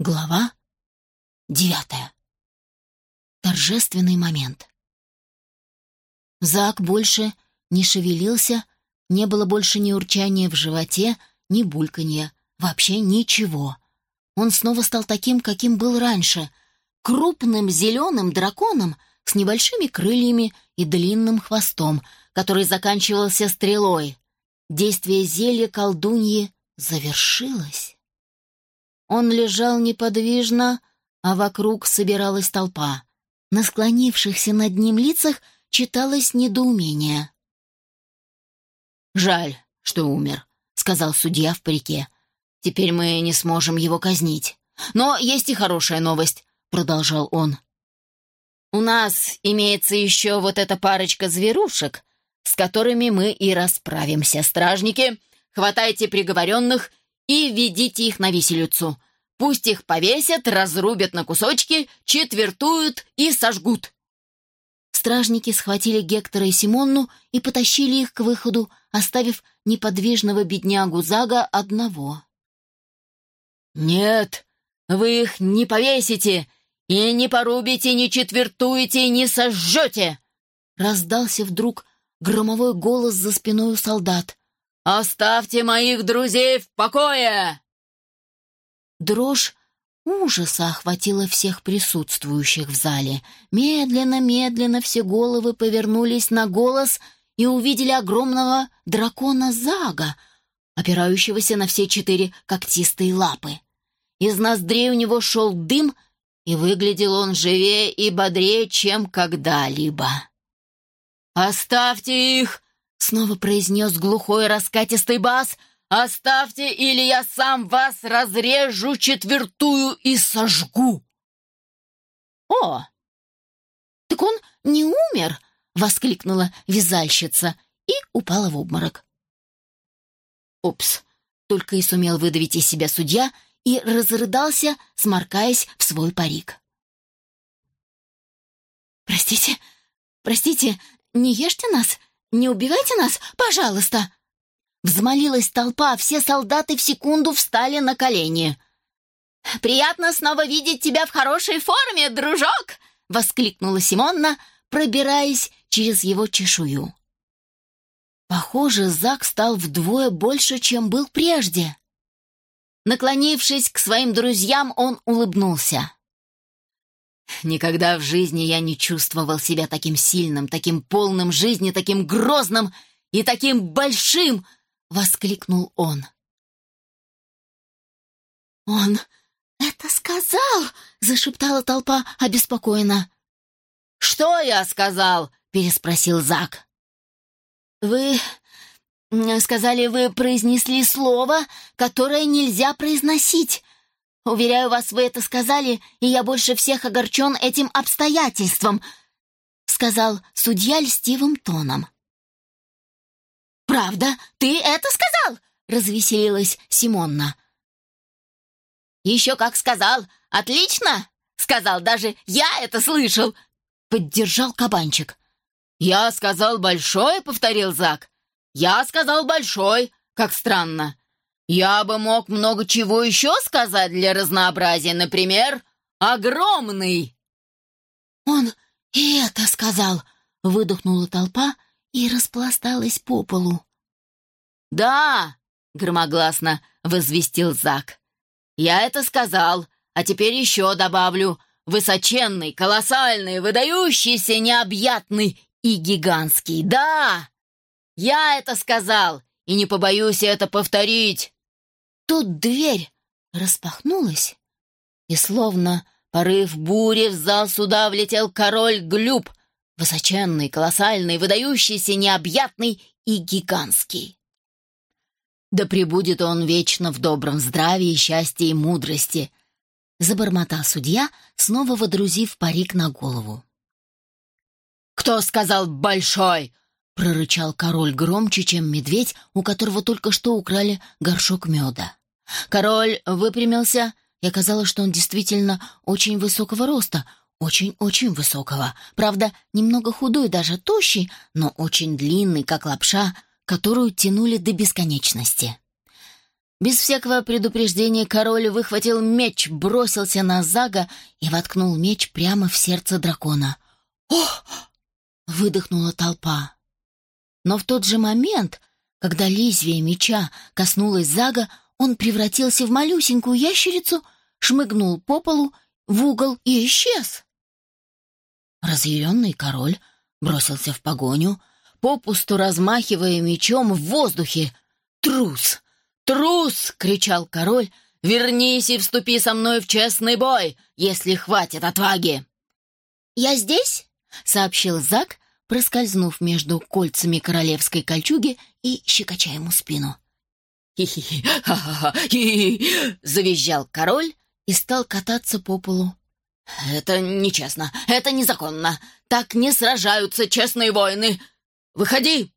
Глава девятая. Торжественный момент. Зак больше не шевелился, не было больше ни урчания в животе, ни бульканья, вообще ничего. Он снова стал таким, каким был раньше, крупным зеленым драконом с небольшими крыльями и длинным хвостом, который заканчивался стрелой. Действие зелья колдуньи завершилось. Он лежал неподвижно, а вокруг собиралась толпа. На склонившихся над ним лицах читалось недоумение. «Жаль, что умер», — сказал судья в парике. «Теперь мы не сможем его казнить. Но есть и хорошая новость», — продолжал он. «У нас имеется еще вот эта парочка зверушек, с которыми мы и расправимся. Стражники, хватайте приговоренных и ведите их на виселицу. Пусть их повесят, разрубят на кусочки, четвертуют и сожгут». Стражники схватили Гектора и Симонну и потащили их к выходу, оставив неподвижного беднягу Зага одного. «Нет, вы их не повесите, и не порубите, не четвертуете, не сожжете!» Раздался вдруг громовой голос за спиной у солдат. «Оставьте моих друзей в покое!» Дрожь ужаса охватила всех присутствующих в зале. Медленно-медленно все головы повернулись на голос и увидели огромного дракона Зага, опирающегося на все четыре когтистые лапы. Из ноздрей у него шел дым, и выглядел он живее и бодрее, чем когда-либо. «Оставьте их!» — снова произнес глухой раскатистый бас. «Оставьте, или я сам вас разрежу четвертую и сожгу!» «О, так он не умер!» — воскликнула вязальщица и упала в обморок. «Упс!» — только и сумел выдавить из себя судья и разрыдался, сморкаясь в свой парик. «Простите, простите, не ешьте нас, не убивайте нас, пожалуйста!» Взмолилась толпа, все солдаты в секунду встали на колени. «Приятно снова видеть тебя в хорошей форме, дружок!» — воскликнула Симонна, пробираясь через его чешую. Похоже, Зак стал вдвое больше, чем был прежде. Наклонившись к своим друзьям, он улыбнулся. Никогда в жизни я не чувствовал себя таким сильным, таким полным жизни, таким грозным и таким большим, — воскликнул он. «Он это сказал!» — зашептала толпа обеспокоенно. «Что я сказал?» — переспросил Зак. «Вы сказали, вы произнесли слово, которое нельзя произносить. Уверяю вас, вы это сказали, и я больше всех огорчен этим обстоятельством», — сказал судья льстивым тоном. «Правда? Ты это сказал?» — развеселилась Симонна. «Еще как сказал! Отлично!» — сказал даже «Я это слышал!» — поддержал кабанчик. «Я сказал большой», — повторил Зак. «Я сказал большой, как странно. Я бы мог много чего еще сказать для разнообразия, например, огромный». «Он и это сказал», — выдохнула толпа, — и распласталась по полу. «Да!» — громогласно возвестил Зак. «Я это сказал, а теперь еще добавлю. Высоченный, колоссальный, выдающийся, необъятный и гигантский. Да! Я это сказал, и не побоюсь это повторить!» Тут дверь распахнулась, и словно порыв бури в зал суда влетел король Глюб Высоченный, колоссальный, выдающийся, необъятный и гигантский. Да пребудет он вечно в добром здравии, счастье и мудрости, забормотал судья, снова водрузив парик на голову. «Кто сказал «большой»?» — прорычал король громче, чем медведь, у которого только что украли горшок меда. Король выпрямился, и оказалось, что он действительно очень высокого роста, очень-очень высокого, правда, немного худой, даже тощий, но очень длинный, как лапша, которую тянули до бесконечности. Без всякого предупреждения король выхватил меч, бросился на Зага и воткнул меч прямо в сердце дракона. «Ох!» — выдохнула толпа. Но в тот же момент, когда лезвие меча коснулось Зага, он превратился в малюсенькую ящерицу, шмыгнул по полу в угол и исчез. Разъяренный король бросился в погоню, попусту размахивая мечом в воздухе. «Трус! Трус!» — кричал король. «Вернись и вступи со мной в честный бой, если хватит отваги!» «Я здесь?» — сообщил Зак, проскользнув между кольцами королевской кольчуги и щекоча ему спину. «Хи-хи-хи! Ха-ха-ха! Хи-хи!» — завизжал король и стал кататься по полу. «Это нечестно! Это незаконно! Так не сражаются честные воины! Выходи!»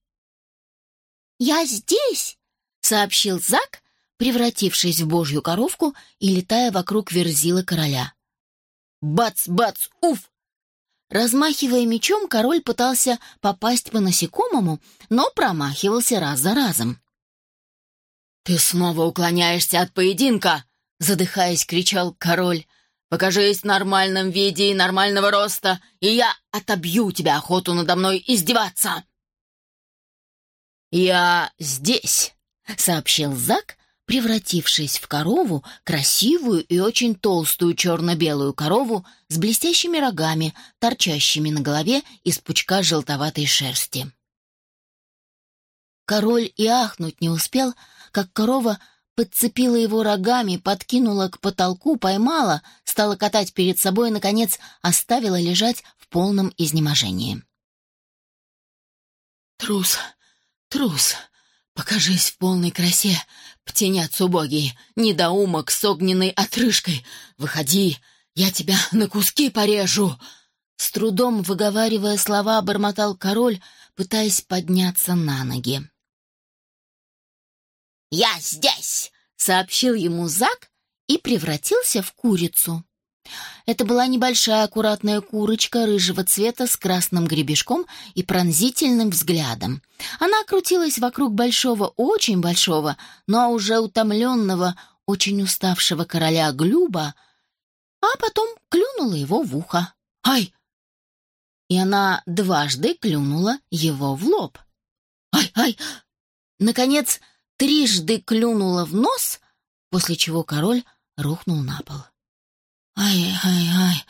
«Я здесь!» — сообщил Зак, превратившись в божью коровку и летая вокруг верзила короля. «Бац, бац, уф!» Размахивая мечом, король пытался попасть по насекомому, но промахивался раз за разом. «Ты снова уклоняешься от поединка!» — задыхаясь, кричал король. «Покажись в нормальном виде и нормального роста, и я отобью тебя охоту надо мной издеваться!» «Я здесь!» — сообщил Зак, превратившись в корову, красивую и очень толстую черно-белую корову с блестящими рогами, торчащими на голове из пучка желтоватой шерсти. Король и ахнуть не успел, как корова подцепила его рогами, подкинула к потолку, поймала, стала катать перед собой и, наконец, оставила лежать в полном изнеможении. «Трус, трус!» Покажись в полной красе, птенец убогий, недоумок с огненной отрыжкой. Выходи, я тебя на куски порежу!» С трудом выговаривая слова, бормотал король, пытаясь подняться на ноги. «Я здесь!» — сообщил ему Зак и превратился в курицу. Это была небольшая аккуратная курочка рыжего цвета с красным гребешком и пронзительным взглядом. Она крутилась вокруг большого, очень большого, но уже утомленного, очень уставшего короля Глюба, а потом клюнула его в ухо. «Ай!» И она дважды клюнула его в лоб. «Ай, ай!» Наконец, трижды клюнула в нос, после чего король рухнул на пол. Ай-ай-ай,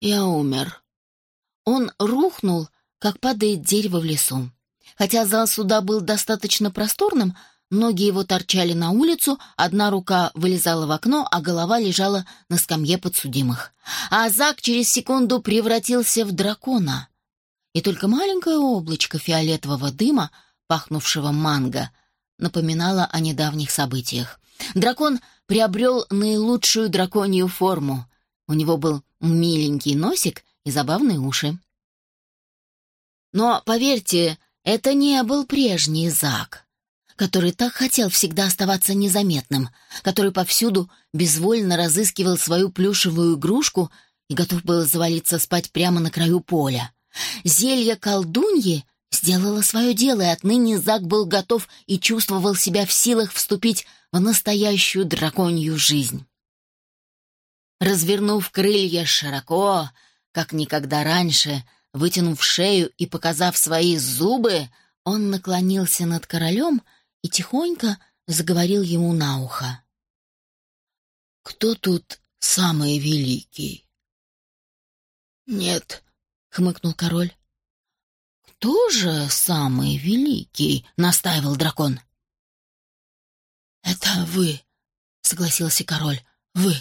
я умер. Он рухнул, как падает дерево в лесу. Хотя зал суда был достаточно просторным, ноги его торчали на улицу, одна рука вылезала в окно, а голова лежала на скамье подсудимых. А Зак через секунду превратился в дракона. И только маленькое облачко фиолетового дыма, пахнувшего манго, напоминало о недавних событиях. Дракон приобрел наилучшую драконью форму. У него был миленький носик и забавные уши. Но, поверьте, это не был прежний Зак, который так хотел всегда оставаться незаметным, который повсюду безвольно разыскивал свою плюшевую игрушку и готов был завалиться спать прямо на краю поля. Зелье колдуньи сделало свое дело, и отныне Зак был готов и чувствовал себя в силах вступить в настоящую драконью жизнь. Развернув крылья широко, как никогда раньше, вытянув шею и показав свои зубы, он наклонился над королем и тихонько заговорил ему на ухо. «Кто тут самый великий?» «Нет», — хмыкнул король. «Кто же самый великий?» — настаивал дракон. «Это вы», — согласился король. «Вы».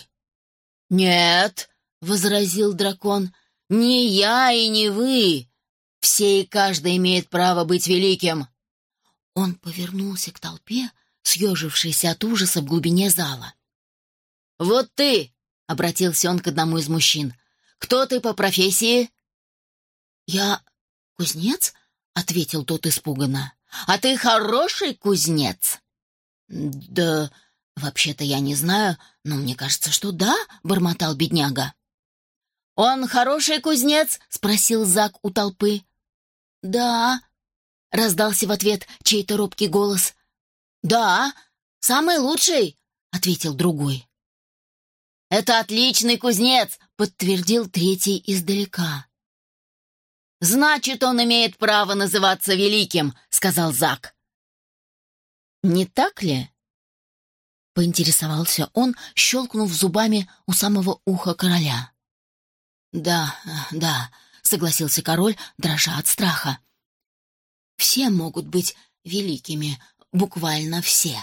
«Нет», — возразил дракон, — «не я и не вы. Все и каждый имеет право быть великим». Он повернулся к толпе, съежившейся от ужаса в глубине зала. «Вот ты!» — обратился он к одному из мужчин. «Кто ты по профессии?» «Я кузнец?» — ответил тот испуганно. «А ты хороший кузнец?» «Да, вообще-то я не знаю, но мне кажется, что да», — бормотал бедняга. «Он хороший кузнец?» — спросил Зак у толпы. «Да», — раздался в ответ чей-то робкий голос. «Да, самый лучший», — ответил другой. «Это отличный кузнец», — подтвердил третий издалека. «Значит, он имеет право называться великим», — сказал Зак. «Не так ли?» — поинтересовался он, щелкнув зубами у самого уха короля. «Да, да», — согласился король, дрожа от страха. «Все могут быть великими, буквально все».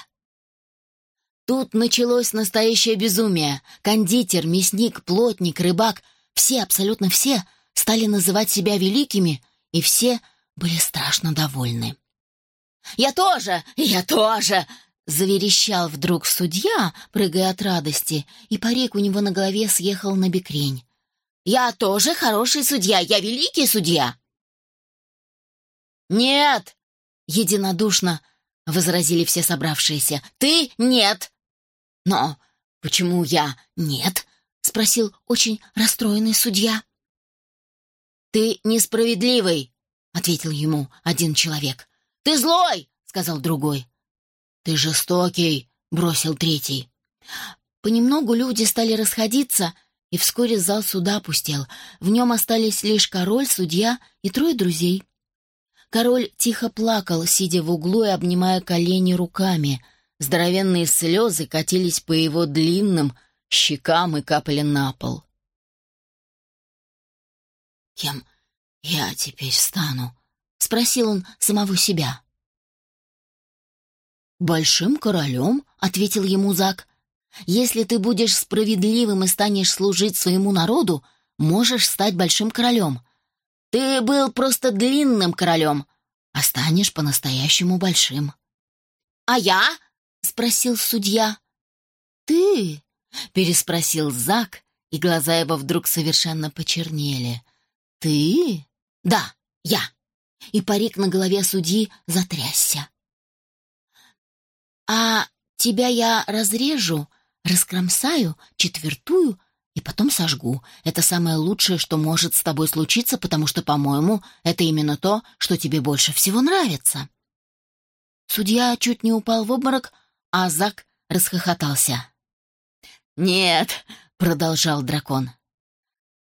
Тут началось настоящее безумие. Кондитер, мясник, плотник, рыбак — все, абсолютно все, стали называть себя великими, и все были страшно довольны. «Я тоже! Я тоже!» — заверещал вдруг судья, прыгая от радости, и парик у него на голове съехал на бекрень. «Я тоже хороший судья! Я великий судья!» «Нет!» — единодушно возразили все собравшиеся. «Ты нет!» «Но почему я нет?» — спросил очень расстроенный судья. «Ты несправедливый», — ответил ему один человек. «Ты злой», — сказал другой. «Ты жестокий», — бросил третий. Понемногу люди стали расходиться, и вскоре зал суда опустел. В нем остались лишь король, судья и трое друзей. Король тихо плакал, сидя в углу и обнимая колени руками — Здоровенные слезы катились по его длинным щекам и капали на пол. «Кем я теперь стану?» — спросил он самого себя. «Большим королем», — ответил ему Зак. «Если ты будешь справедливым и станешь служить своему народу, можешь стать большим королем. Ты был просто длинным королем, а станешь по-настоящему большим». «А я?» — спросил судья. «Ты?» — переспросил Зак, и глаза его вдруг совершенно почернели. «Ты?» «Да, я!» И парик на голове судьи затрясся. «А тебя я разрежу, раскромсаю, четвертую и потом сожгу. Это самое лучшее, что может с тобой случиться, потому что, по-моему, это именно то, что тебе больше всего нравится». Судья чуть не упал в обморок, а Зак расхохотался. «Нет», — продолжал дракон, —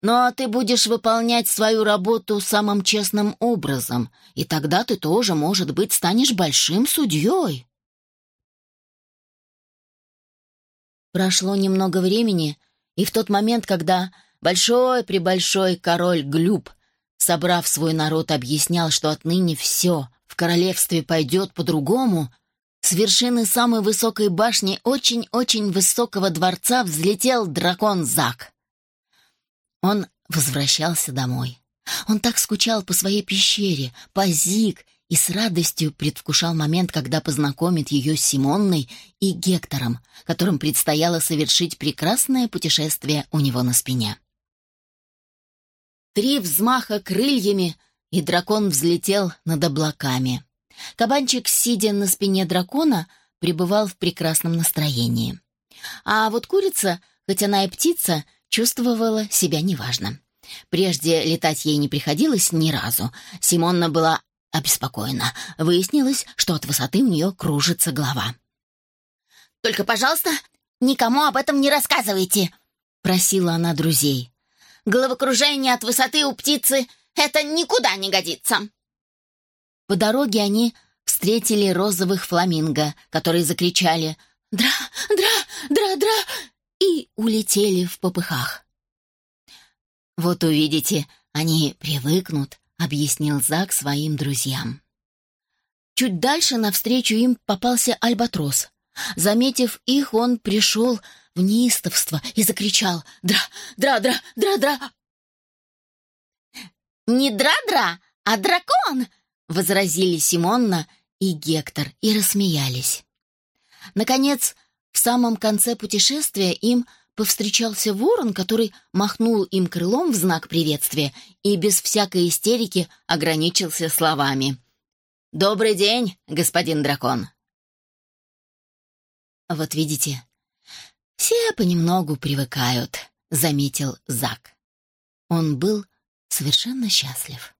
«но ты будешь выполнять свою работу самым честным образом, и тогда ты тоже, может быть, станешь большим судьей». Прошло немного времени, и в тот момент, когда большой-пребольшой король Глюб, собрав свой народ, объяснял, что отныне все в королевстве пойдет по-другому, с вершины самой высокой башни очень-очень высокого дворца взлетел дракон Зак. Он возвращался домой. Он так скучал по своей пещере, по Зиг, и с радостью предвкушал момент, когда познакомит ее с Симонной и Гектором, которым предстояло совершить прекрасное путешествие у него на спине. Три взмаха крыльями, и дракон взлетел над облаками. Кабанчик, сидя на спине дракона, пребывал в прекрасном настроении. А вот курица, хоть она и птица, чувствовала себя неважно. Прежде летать ей не приходилось ни разу. Симонна была обеспокоена. Выяснилось, что от высоты у нее кружится голова. «Только, пожалуйста, никому об этом не рассказывайте», — просила она друзей. «Головокружение от высоты у птицы — это никуда не годится». По дороге они встретили розовых фламинго, которые закричали «Дра! Дра! Дра! Дра!» И улетели в попыхах. «Вот увидите, они привыкнут», — объяснил Зак своим друзьям. Чуть дальше навстречу им попался альбатрос. Заметив их, он пришел в неистовство и закричал «Дра! Дра! Дра! Дра! Дра!» «Не дра-дра, а дракон!» возразили Симонна и Гектор и рассмеялись. Наконец, в самом конце путешествия им повстречался ворон, который махнул им крылом в знак приветствия и без всякой истерики ограничился словами. «Добрый день, господин дракон!» «Вот видите, все понемногу привыкают», — заметил Зак. Он был совершенно счастлив.